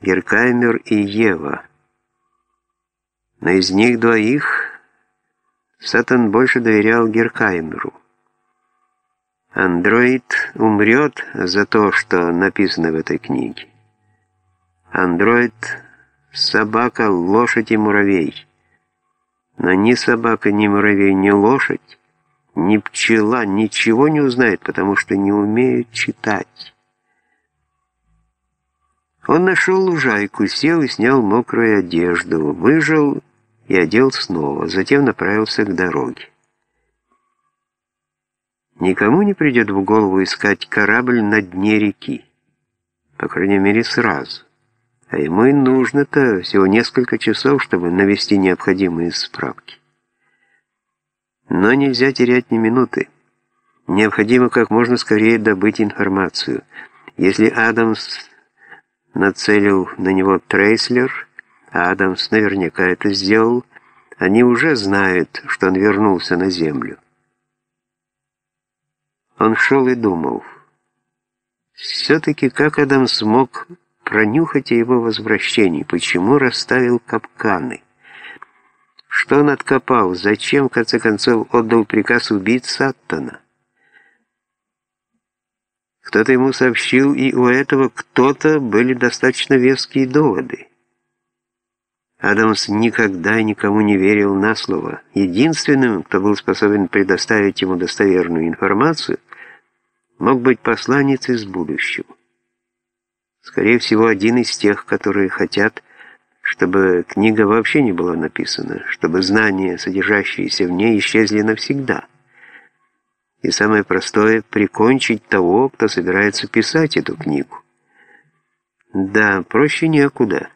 Геркаймер и Ева. Но из них двоих Сатан больше доверял Геркаймеру. Андроид умрет за то, что написано в этой книге. Андроид — собака, лошадь и муравей. Но ни собака, ни муравей, ни лошадь, ни пчела ничего не узнает, потому что не умеют читать. Он нашел лужайку, сел и снял мокрую одежду, выжил и одел снова, затем направился к дороге. Никому не придет в голову искать корабль на дне реки. По крайней мере, сразу. А ему и нужно-то всего несколько часов, чтобы навести необходимые справки. Но нельзя терять ни минуты. Необходимо как можно скорее добыть информацию. Если Адамс нацелил на него Трейслер, а Адамс наверняка это сделал, они уже знают, что он вернулся на Землю. Он шел и думал. Все-таки как Адам смог пронюхать о его возвращении, почему расставил капканы? Что он откопал, зачем, в конце концов, отдал приказ убить Саттона? Кто-то ему сообщил, и у этого кто-то были достаточно веские доводы. Адамс никогда никому не верил на слово. Единственным, кто был способен предоставить ему достоверную информацию, мог быть посланец из будущего. Скорее всего, один из тех, которые хотят, чтобы книга вообще не была написана, чтобы знания, содержащиеся в ней, исчезли навсегда. И самое простое — прикончить того, кто собирается писать эту книгу. Да, проще некуда.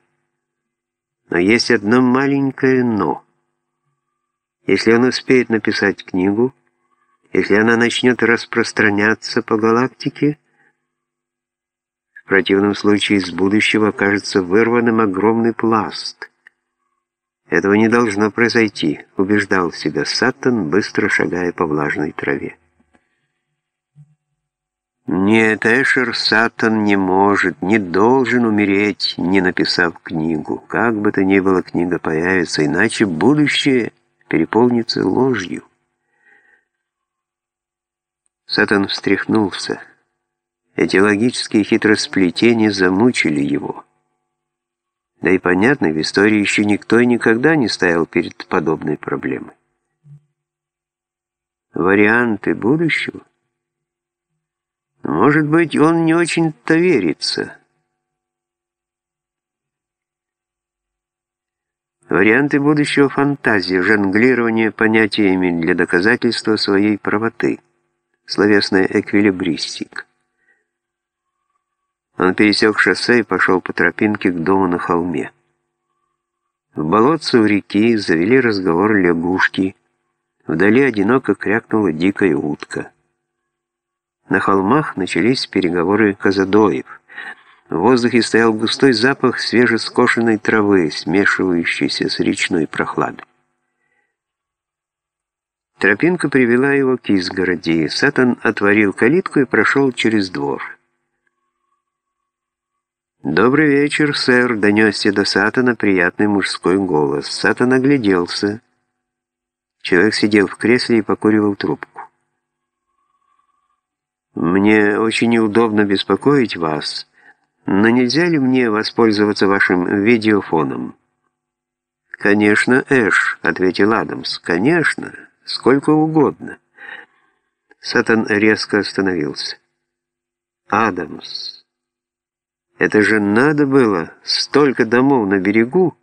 Но есть одно маленькое «но». Если он успеет написать книгу, если она начнет распространяться по галактике, в противном случае из будущего окажется вырванным огромный пласт. Этого не должно произойти, убеждал себя Саттон, быстро шагая по влажной траве. Нет, Эшер Саттон не может, не должен умереть, не написав книгу. Как бы то ни было, книга появится, иначе будущее переполнится ложью. Сатан встряхнулся. Эти логические хитросплетения замучили его. Да и понятно, в истории еще никто и никогда не стоял перед подобной проблемой. Варианты будущего? Может быть, он не очень-то верится. Варианты будущего фантазии, жонглирование понятиями для доказательства своей правоты, словесная эквилибристика. Он пересек шоссе и пошел по тропинке к дому на холме. В болотце у реки завели разговор лягушки. Вдали одиноко крякнула дикая утка. На холмах начались переговоры казадоев. В воздухе стоял густой запах свежескошенной травы, смешивающийся с речной прохладой. Тропинка привела его к изгороди. Сатан отворил калитку и прошел через двор. «Добрый вечер, сэр», — донесся до Сатана приятный мужской голос. Сатан огляделся. Человек сидел в кресле и покуривал трубку. Мне очень неудобно беспокоить вас, но нельзя ли мне воспользоваться вашим видеофоном? Конечно, Эш, ответил Адамс. Конечно, сколько угодно. Сатан резко остановился. Адамс. Это же надо было столько домов на берегу,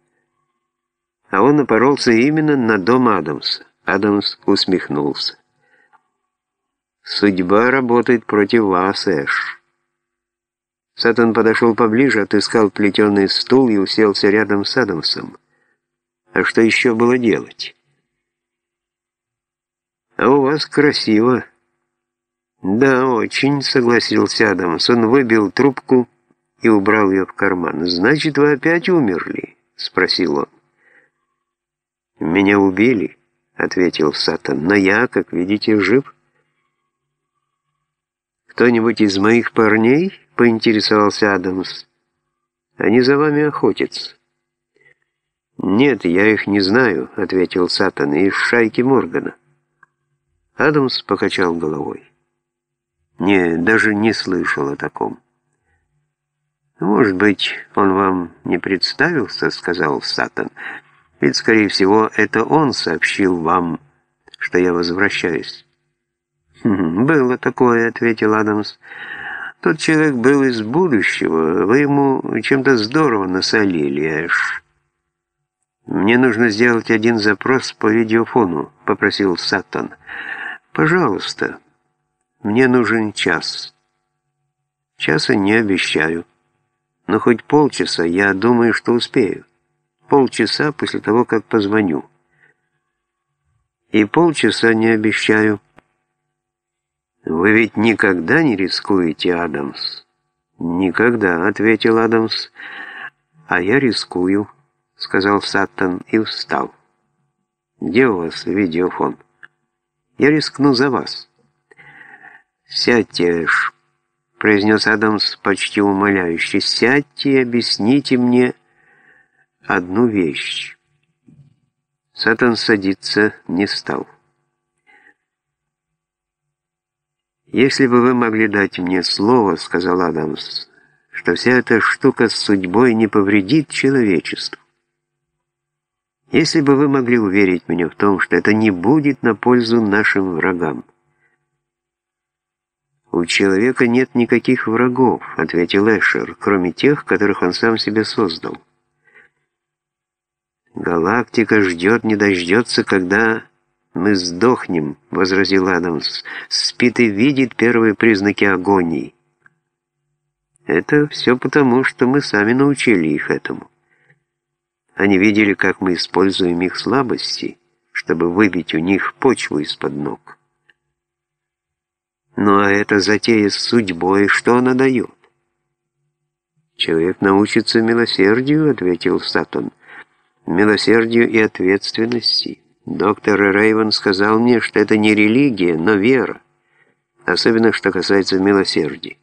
а он напоролся именно на дом Адамса. Адамс усмехнулся. Судьба работает против вас, Эш. Сатан подошел поближе, отыскал плетеный стул и уселся рядом с Адамсом. А что еще было делать? А у вас красиво. Да, очень, согласился Адамс. Он выбил трубку и убрал ее в карман. Значит, вы опять умерли? Спросил он. Меня убили, ответил Сатан, но я, как видите, жив. «Кто-нибудь из моих парней?» — поинтересовался Адамс. Они за вами охотятся». «Нет, я их не знаю», — ответил Сатан, — «из шайки Моргана». Адамс покачал головой. «Не, даже не слышал о таком». «Может быть, он вам не представился?» — сказал Сатан. «Ведь, скорее всего, это он сообщил вам, что я возвращаюсь». «Хм, «Было такое», — ответил Адамс. «Тот человек был из будущего. Вы ему чем-то здорово насолили, Эш». «Мне нужно сделать один запрос по видеофону», — попросил Сатан. «Пожалуйста, мне нужен час». «Часа не обещаю». Но хоть полчаса, я думаю, что успею. Полчаса после того, как позвоню. И полчаса не обещаю. Вы ведь никогда не рискуете, Адамс? Никогда, ответил Адамс. А я рискую, сказал Саттон и встал. Где у вас видеофон? Я рискну за вас. Сядьте, Эш, — произнес Адамс почти умоляюще, — «сядьте и объясните мне одну вещь». Сатан садиться не стал. «Если бы вы могли дать мне слово, — сказал Адамс, — что вся эта штука с судьбой не повредит человечеству. Если бы вы могли уверить меня в том, что это не будет на пользу нашим врагам». «У человека нет никаких врагов», — ответил Эшер, «кроме тех, которых он сам себе создал». «Галактика ждет, не дождется, когда мы сдохнем», — возразил Адамс. «Спит и видит первые признаки агонии». «Это все потому, что мы сами научили их этому. Они видели, как мы используем их слабости, чтобы выбить у них почву из-под ног». Ну а эта затея с судьбой, что она дает? «Человек научится милосердию», — ответил Сатон. «Милосердию и ответственности. Доктор Рейвен сказал мне, что это не религия, но вера, особенно что касается милосердия».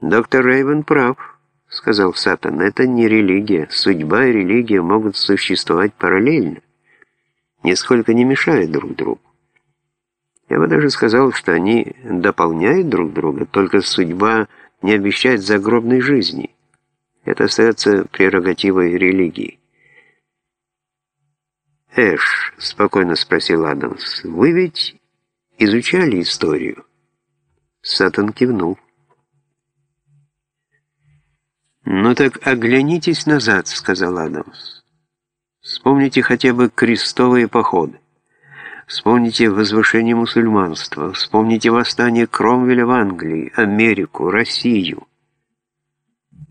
«Доктор Рейвен прав», — сказал Сатан. «Это не религия. Судьба и религия могут существовать параллельно, нисколько не мешая друг другу. Я бы даже сказал, что они дополняют друг друга, только судьба не обещает загробной жизни. Это остается прерогативой религии. «Эш», — спокойно спросил Адамс, — «вы ведь изучали историю?» Сатан кивнул. «Ну так оглянитесь назад», — сказал Адамс. «Вспомните хотя бы крестовые походы. Вспомните возвышение мусульманства, вспомните восстание Кромвеля в Англии, Америку, Россию.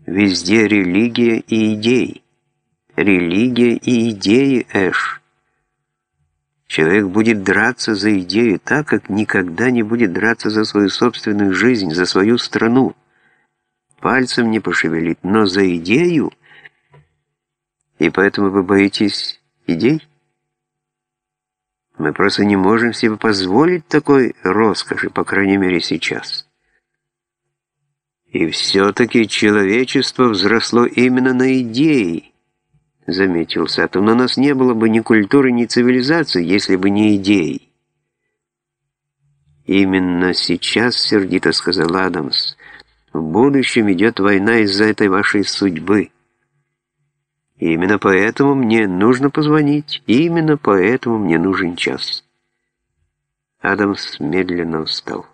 Везде религия и идеи. Религия и идеи, Эш. Человек будет драться за идею так, как никогда не будет драться за свою собственную жизнь, за свою страну. Пальцем не пошевелит, но за идею... И поэтому вы боитесь идей? Мы просто не можем себе позволить такой роскоши, по крайней мере сейчас. И все-таки человечество взросло именно на идеи, заметил Сатум. У нас не было бы ни культуры, ни цивилизации, если бы не идеи. «Именно сейчас, — сердито сказал Адамс, — в будущем идет война из-за этой вашей судьбы». И именно поэтому мне нужно позвонить, и именно поэтому мне нужен час. Адамс медленно встал.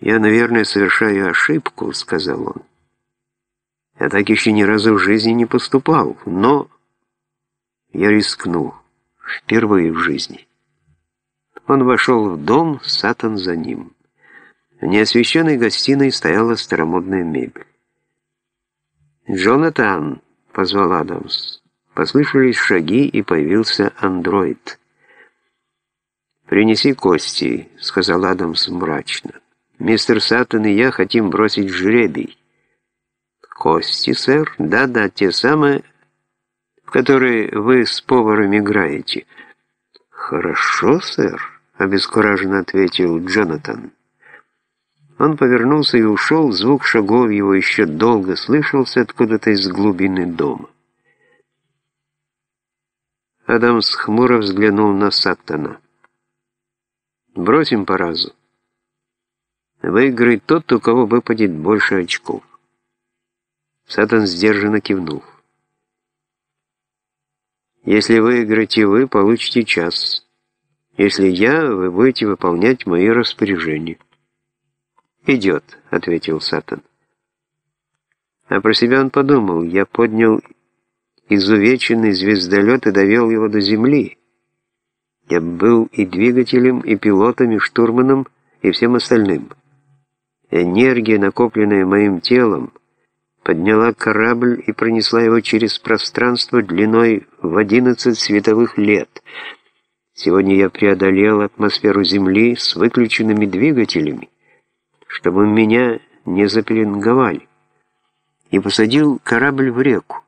«Я, наверное, совершаю ошибку», — сказал он. «Я так еще ни разу в жизни не поступал, но я рискну. Впервые в жизни». Он вошел в дом, Сатан за ним. В неосвещенной гостиной стояла старомодная мебель. «Джонатан!» — позвал Адамс. Послышались шаги, и появился андроид. «Принеси кости», — сказал Адамс мрачно. «Мистер Саттон и я хотим бросить жребий». «Кости, сэр? Да-да, те самые, в которые вы с поваром играете». «Хорошо, сэр», — обескураженно ответил Джонатан. Он повернулся и ушел, звук шагов его еще долго слышался откуда-то из глубины дома. Адамс хмуро взглянул на Саттона. «Бросим по разу. Выиграет тот, у кого выпадет больше очков». Саттон сдержанно кивнул. «Если выиграете вы, получите час. Если я, вы будете выполнять мои распоряжения». «Идет», — ответил Сатан. А про себя он подумал, я поднял изувеченный звездолет и довел его до земли. Я был и двигателем, и пилотом, и штурманом, и всем остальным. Энергия, накопленная моим телом, подняла корабль и пронесла его через пространство длиной в 11 световых лет. Сегодня я преодолел атмосферу Земли с выключенными двигателями чтобы меня не запеленговали, и посадил корабль в реку.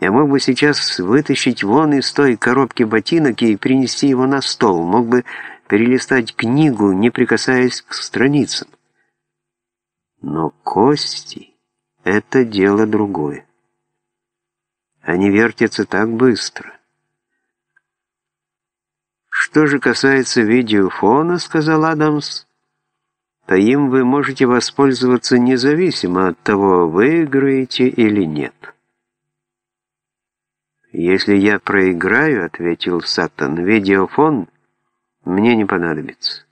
Я мог бы сейчас вытащить вон из той коробки ботинок и принести его на стол, мог бы перелистать книгу, не прикасаясь к страницам. Но кости — это дело другое. Они вертятся так быстро. Что же касается видеофона, сказал Адамс, то им вы можете воспользоваться независимо от того, выиграете или нет. «Если я проиграю, — ответил Саттон, — видеофон мне не понадобится».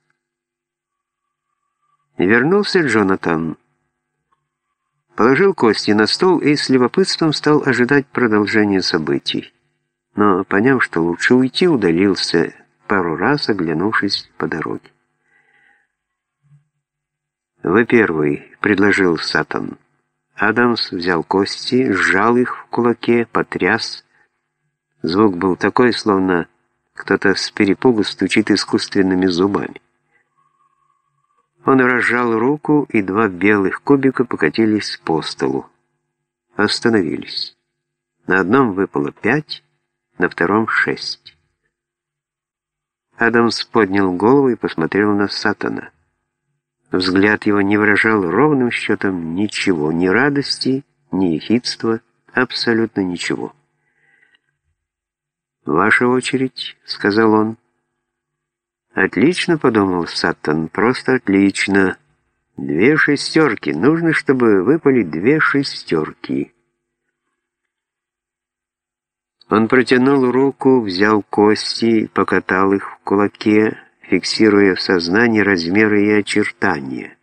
Вернулся Джонатан, положил кости на стол и с любопытством стал ожидать продолжения событий. Но, поняв, что лучше уйти, удалился, пару раз оглянувшись по дороге. «Вы первый», — предложил Сатан. Адамс взял кости, сжал их в кулаке, потряс. Звук был такой, словно кто-то с перепугу стучит искусственными зубами. Он разжал руку, и два белых кубика покатились по столу. Остановились. На одном выпало пять, на втором шесть. Адамс поднял голову и посмотрел на Сатана. Взгляд его не выражал ровным счетом ничего, ни радости, ни ехидства, абсолютно ничего. «Ваша очередь», — сказал он. «Отлично», — подумал Саттон, — «просто отлично. Две шестерки. Нужно, чтобы выпали две шестерки». Он протянул руку, взял кости, покатал их в кулаке, фиксируя в сознании размеры и очертания.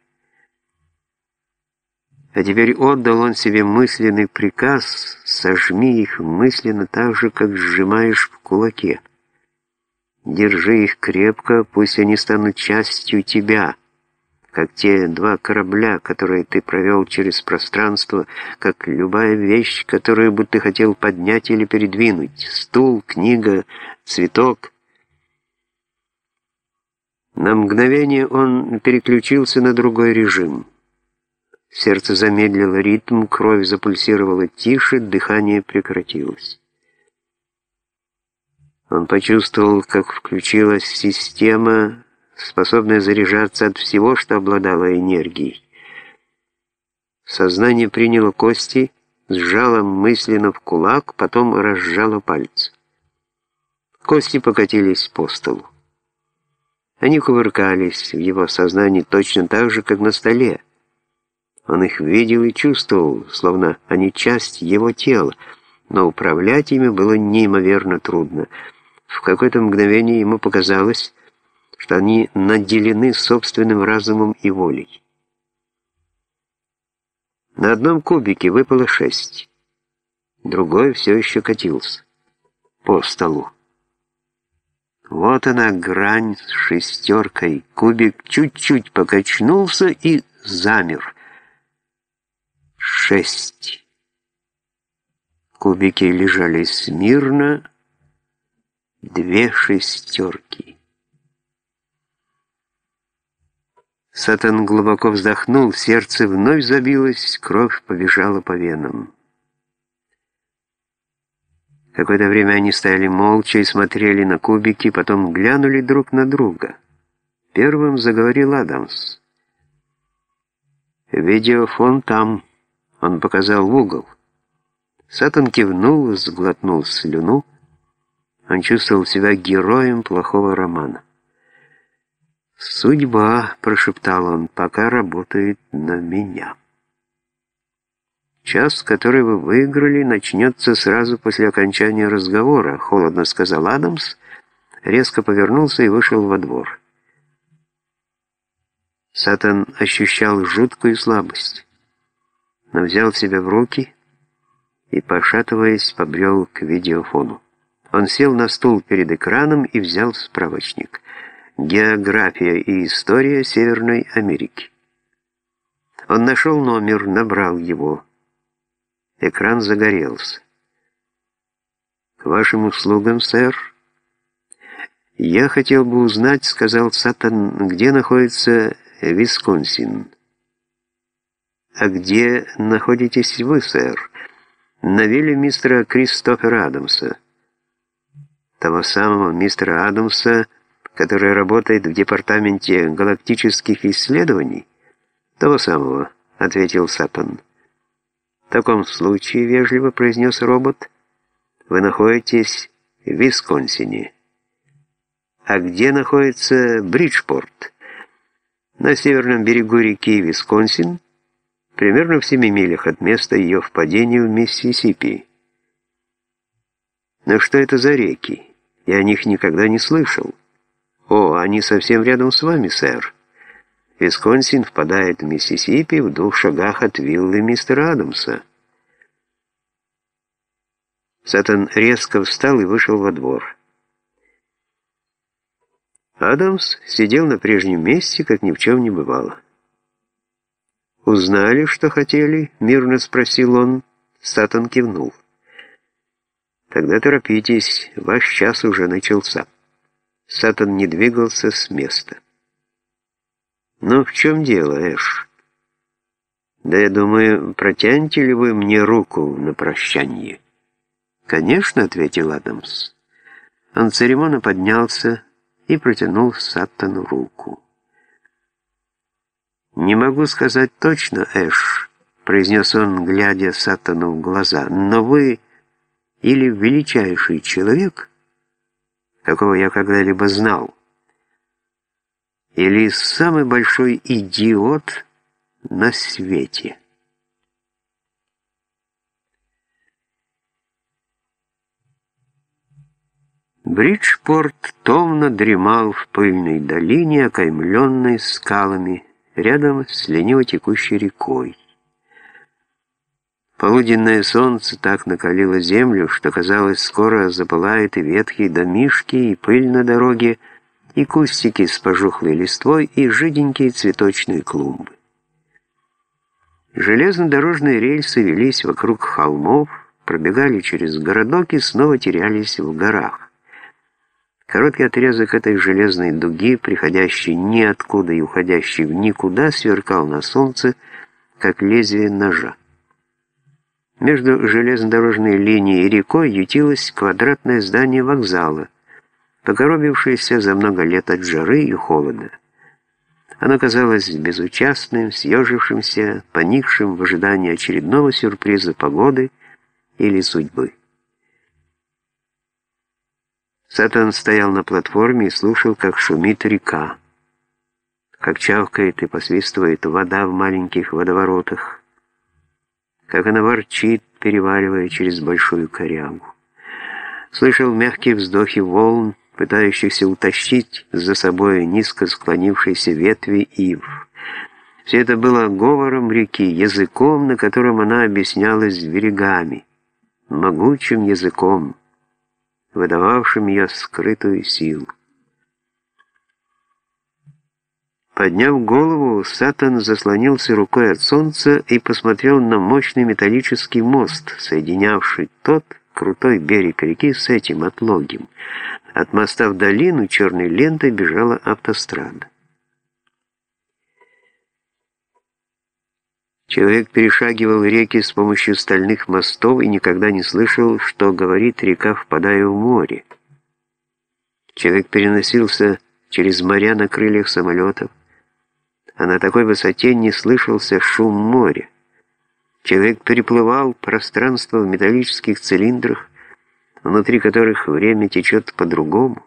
А теперь отдал он себе мысленный приказ «сожми их мысленно так же, как сжимаешь в кулаке». Держи их крепко, пусть они станут частью тебя, как те два корабля, которые ты провел через пространство, как любая вещь, которую бы ты хотел поднять или передвинуть, стул, книга, цветок — на мгновение он переключился на другой режим. Сердце замедлило ритм, кровь запульсировала тише, дыхание прекратилось. Он почувствовал, как включилась система, способная заряжаться от всего, что обладало энергией. Сознание приняло кости, сжало мысленно в кулак, потом разжало пальцы. Кости покатились по столу. Они кувыркались в его сознании точно так же, как на столе. Он их видел и чувствовал, словно они часть его тела, но управлять ими было неимоверно трудно. В какое-то мгновение ему показалось, что они наделены собственным разумом и волей. На одном кубике выпало шесть, другой все еще катился по столу. Вот она, грань с шестеркой. Кубик чуть-чуть покачнулся и замер. Шесть. Кубики лежали смирно. Две шестерки. Сатан глубоко вздохнул, сердце вновь забилось, кровь побежала по венам. Какое-то время они стояли молча и смотрели на кубики, потом глянули друг на друга. Первым заговорил Адамс. «Видеофон там», — он показал в угол. Сатан кивнул, сглотнул слюну. Он чувствовал себя героем плохого романа. «Судьба», — прошептал он, — «пока работает на меня». «Час, который вы выиграли, начнется сразу после окончания разговора», — холодно сказал Адамс, резко повернулся и вышел во двор. Сатан ощущал жуткую слабость, но взял себя в руки и, пошатываясь, побрел к видеофону. Он сел на стул перед экраном и взял справочник «География и история Северной Америки». Он нашел номер, набрал его. Экран загорелся. «К вашим услугам, сэр». «Я хотел бы узнать, — сказал Сатан, — где находится Висконсин». «А где находитесь вы, сэр?» «На вилле мистера Кристофера Адамса». «Того самого мистера Адамса, который работает в департаменте галактических исследований?» «Того самого», — ответил Сатан. «В таком случае, — вежливо произнес робот, — вы находитесь в Висконсине». «А где находится Бриджпорт?» «На северном берегу реки Висконсин, примерно в семи милях от места ее впадения в Миссисипи». «Но что это за реки? Я о них никогда не слышал». «О, они совсем рядом с вами, сэр». Висконсин впадает в Миссисипи в двух шагах от виллы мистера Адамса. Сатан резко встал и вышел во двор. Адамс сидел на прежнем месте, как ни в чем не бывало. «Узнали, что хотели?» — мирно спросил он. Сатан кивнул. «Тогда торопитесь, ваш час уже начался». Сатан не двигался с места. «Ну, в чем дело, Эш?» «Да я думаю, протянете ли вы мне руку на прощание?» «Конечно», — ответил Адамс. Он церемонно поднялся и протянул Саттону руку. «Не могу сказать точно, Эш», — произнес он, глядя Саттону в глаза, «но вы или величайший человек, какого я когда-либо знал, или самый большой идиот на свете. Бриджпорт томно дремал в пыльной долине, окаймленной скалами, рядом с лениво текущей рекой. Полуденное солнце так накалило землю, что, казалось, скоро запылает и ветхие домишки, и пыль на дороге, и кустики с пожухлой листвой, и жиденькие цветочные клумбы. Железнодорожные рельсы велись вокруг холмов, пробегали через городок и снова терялись в горах. Короткий отрезок этой железной дуги, приходящий ниоткуда и уходящий в никуда, сверкал на солнце, как лезвие ножа. Между железнодорожной линией и рекой ютилось квадратное здание вокзала, покоробившееся за много лет от жары и холода. Оно казалось безучастным, съежившимся, поникшим в ожидании очередного сюрприза погоды или судьбы. Сатан стоял на платформе и слушал, как шумит река, как чавкает и посвистывает вода в маленьких водоворотах, как она ворчит, переваливая через большую корягу. Слышал мягкие вздохи волн, пытающихся утащить за собой низко склонившиеся ветви ив. Все это было говором реки, языком, на котором она объяснялась берегами, могучим языком, выдававшим ее скрытую силу. Подняв голову, Сатан заслонился рукой от солнца и посмотрел на мощный металлический мост, соединявший тот крутой берег реки с этим отлогим. От моста в долину черной лентой бежала автострада. Человек перешагивал реки с помощью стальных мостов и никогда не слышал, что говорит река, впадая в море. Человек переносился через моря на крыльях самолетов, а на такой высоте не слышался шум моря. Человек переплывал пространство в металлических цилиндрах, внутри которых время течет по-другому.